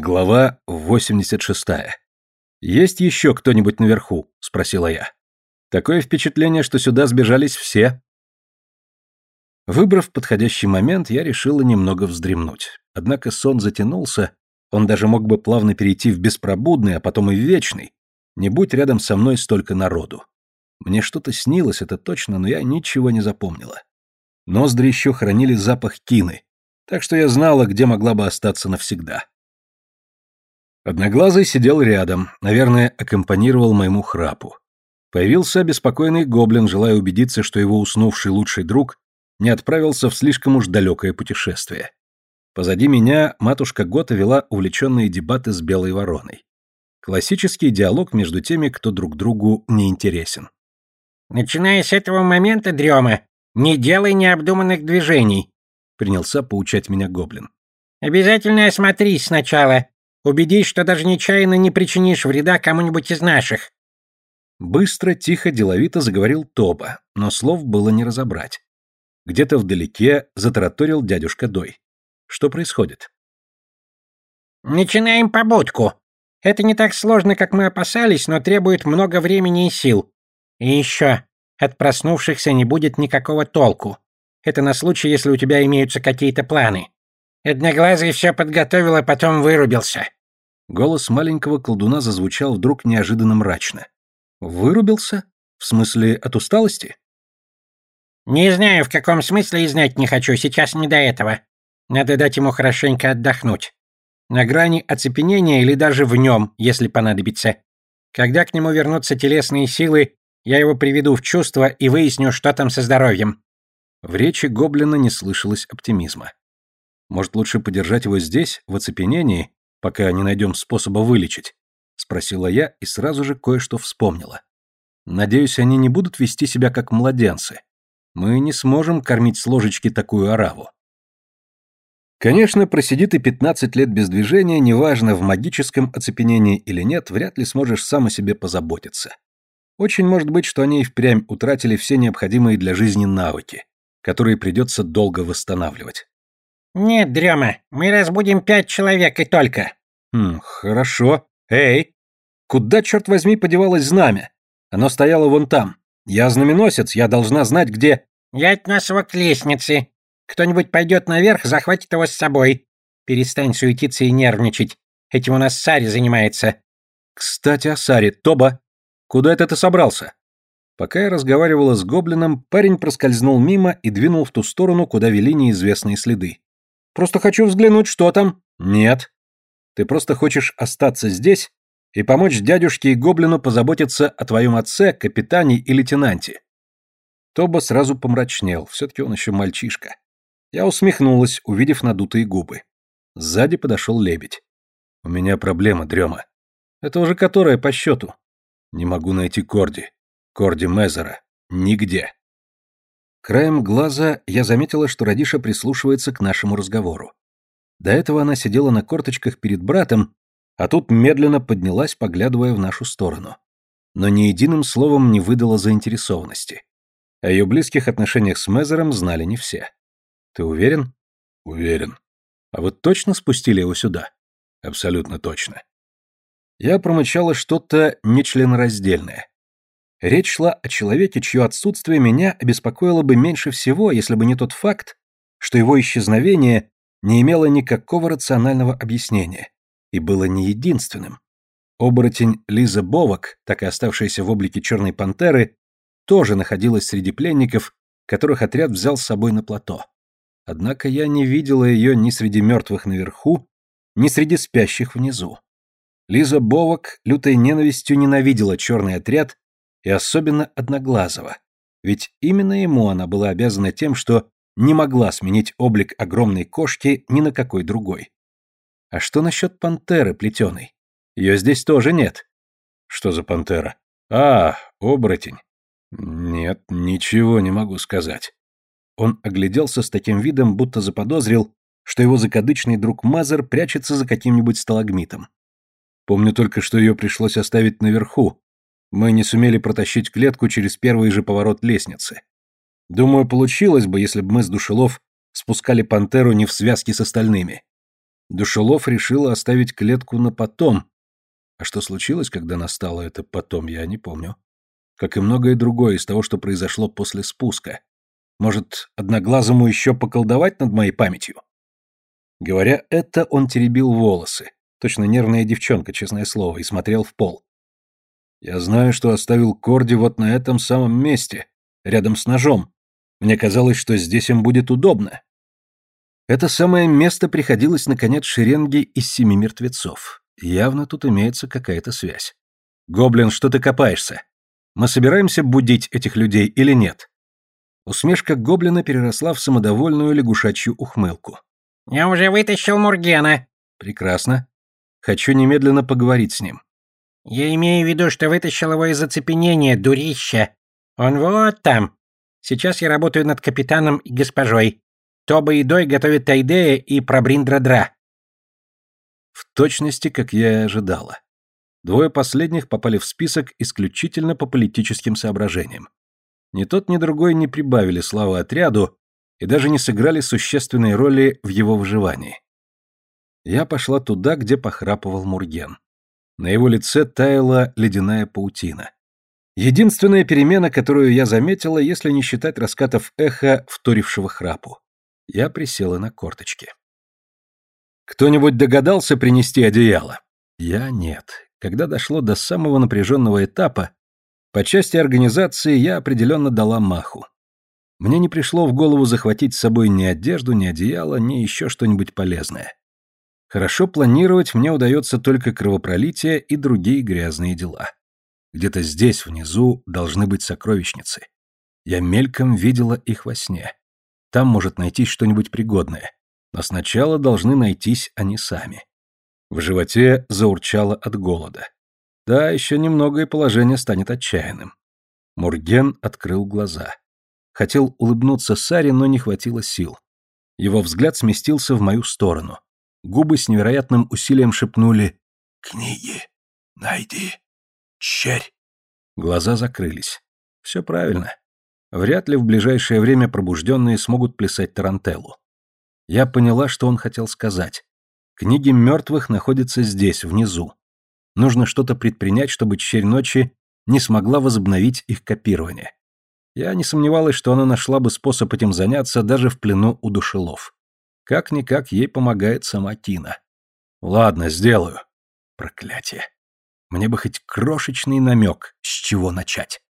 Глава 86. «Есть еще кто-нибудь наверху?» — спросила я. «Такое впечатление, что сюда сбежались все». Выбрав подходящий момент, я решила немного вздремнуть. Однако сон затянулся, он даже мог бы плавно перейти в беспробудный, а потом и в вечный. Не будь рядом со мной столько народу. Мне что-то снилось, это точно, но я ничего не запомнила. Ноздри еще хранили запах кины, так что я знала, где могла бы остаться навсегда. Одноглазый сидел рядом, наверное, аккомпанировал моему храпу. Появился обеспокоенный гоблин, желая убедиться, что его уснувший лучший друг не отправился в слишком уж далекое путешествие. Позади меня матушка Гота вела увлеченные дебаты с белой вороной. Классический диалог между теми, кто друг другу не интересен. «Начиная с этого момента, Дрема, не делай необдуманных движений», — принялся поучать меня гоблин. «Обязательно осмотрись сначала, Убедись, что даже нечаянно не причинишь вреда кому-нибудь из наших». Быстро, тихо, деловито заговорил Тоба, но слов было не разобрать. Где-то вдалеке затараторил дядюшка Дой. Что происходит? «Начинаем побудку. Это не так сложно, как мы опасались, но требует много времени и сил. И еще, от проснувшихся не будет никакого толку. Это на случай, если у тебя имеются какие-то планы. Одноглазый все подготовил, а потом вырубился. Голос маленького колдуна зазвучал вдруг неожиданно мрачно. «Вырубился? В смысле, от усталости?» «Не знаю, в каком смысле и знать не хочу, сейчас не до этого. Надо дать ему хорошенько отдохнуть. На грани оцепенения или даже в нем, если понадобится. Когда к нему вернутся телесные силы, я его приведу в чувство и выясню, что там со здоровьем». В речи гоблина не слышалось оптимизма. «Может, лучше подержать его здесь, в оцепенении, пока не найдем способа вылечить?» — спросила я и сразу же кое-что вспомнила. «Надеюсь, они не будут вести себя как младенцы. Мы не сможем кормить с ложечки такую ораву». Конечно, просидит и 15 лет без движения, неважно, в магическом оцепенении или нет, вряд ли сможешь сам о себе позаботиться. Очень может быть, что они и впрямь утратили все необходимые для жизни навыки, которые придется долго восстанавливать. «Нет, Дрема, мы разбудим пять человек и только». «Хм, хорошо. Эй, куда, черт возьми, подевалось знамя? Оно стояло вон там. Я знаменосец, я должна знать, где...» «Я отнес его к лестнице. Кто-нибудь пойдет наверх, захватит его с собой. Перестань суетиться и нервничать. Этим у нас Сари занимается». «Кстати, о Саре. Тоба, куда это ты собрался?» Пока я разговаривала с гоблином, парень проскользнул мимо и двинул в ту сторону, куда вели неизвестные следы. Просто хочу взглянуть, что там». «Нет. Ты просто хочешь остаться здесь и помочь дядюшке и гоблину позаботиться о твоем отце, капитане и лейтенанте». Тоба сразу помрачнел, все-таки он еще мальчишка. Я усмехнулась, увидев надутые губы. Сзади подошел лебедь. «У меня проблема, Дрема. Это уже которая по счету?» «Не могу найти Корди. Корди Мезера. Нигде». Краем глаза я заметила, что Радиша прислушивается к нашему разговору. До этого она сидела на корточках перед братом, а тут медленно поднялась, поглядывая в нашу сторону. Но ни единым словом не выдала заинтересованности. О ее близких отношениях с Мезером знали не все. «Ты уверен?» «Уверен». «А вы точно спустили его сюда?» «Абсолютно точно». Я промычала что-то нечленораздельное. Речь шла о человеке, чье отсутствие меня обеспокоило бы меньше всего, если бы не тот факт, что его исчезновение не имело никакого рационального объяснения и было не единственным. Оборотень Лиза Бовок, так и оставшаяся в облике черной пантеры, тоже находилась среди пленников, которых отряд взял с собой на плато. Однако я не видела ее ни среди мертвых наверху, ни среди спящих внизу. Лиза Бовок лютой ненавистью ненавидела черный отряд и особенно Одноглазого, ведь именно ему она была обязана тем, что не могла сменить облик огромной кошки ни на какой другой. А что насчет пантеры плетеной? Ее здесь тоже нет. Что за пантера? А, оборотень. Нет, ничего не могу сказать. Он огляделся с таким видом, будто заподозрил, что его закадычный друг Мазер прячется за каким-нибудь сталагмитом. Помню только, что ее пришлось оставить наверху, мы не сумели протащить клетку через первый же поворот лестницы. Думаю, получилось бы, если бы мы с Душелов спускали пантеру не в связке с остальными. Душелов решила оставить клетку на потом. А что случилось, когда настало это потом, я не помню. Как и многое другое из того, что произошло после спуска. Может, одноглазому еще поколдовать над моей памятью? Говоря это, он теребил волосы. Точно нервная девчонка, честное слово, и смотрел в пол. Я знаю, что оставил Корди вот на этом самом месте, рядом с ножом. Мне казалось, что здесь им будет удобно. Это самое место приходилось на конец шеренги из семи мертвецов. Явно тут имеется какая-то связь. Гоблин, что ты копаешься? Мы собираемся будить этих людей или нет? Усмешка гоблина переросла в самодовольную лягушачью ухмылку. «Я уже вытащил Мургена». «Прекрасно. Хочу немедленно поговорить с ним». «Я имею в виду, что вытащил его из оцепенения, дурище. Он вот там. Сейчас я работаю над капитаном и госпожой. Тоба и Дой готовят Тайдея и Пробриндра-Дра». В точности, как я и ожидала. Двое последних попали в список исключительно по политическим соображениям. Ни тот, ни другой не прибавили славы отряду и даже не сыграли существенной роли в его выживании. Я пошла туда, где похрапывал Мурген. На его лице таяла ледяная паутина. Единственная перемена, которую я заметила, если не считать раскатов эха, вторившего храпу. Я присела на корточки. Кто-нибудь догадался принести одеяло? Я нет. Когда дошло до самого напряженного этапа, по части организации я определенно дала маху. Мне не пришло в голову захватить с собой ни одежду, ни одеяло, ни еще что-нибудь полезное. Хорошо планировать мне удается только кровопролитие и другие грязные дела. Где-то здесь, внизу, должны быть сокровищницы. Я мельком видела их во сне. Там может найтись что-нибудь пригодное. Но сначала должны найтись они сами. В животе заурчало от голода. Да, еще немного и положение станет отчаянным. Мурген открыл глаза. Хотел улыбнуться Саре, но не хватило сил. Его взгляд сместился в мою сторону. Губы с невероятным усилием шепнули «Книги! Найди! Черь!» Глаза закрылись. Все правильно. Вряд ли в ближайшее время пробужденные смогут плясать тарантеллу. Я поняла, что он хотел сказать. Книги мертвых находятся здесь, внизу. Нужно что-то предпринять, чтобы Черь Ночи не смогла возобновить их копирование. Я не сомневалась, что она нашла бы способ этим заняться даже в плену у душелов. Как-никак ей помогает сама Тина. Ладно, сделаю. Проклятие. Мне бы хоть крошечный намек, с чего начать.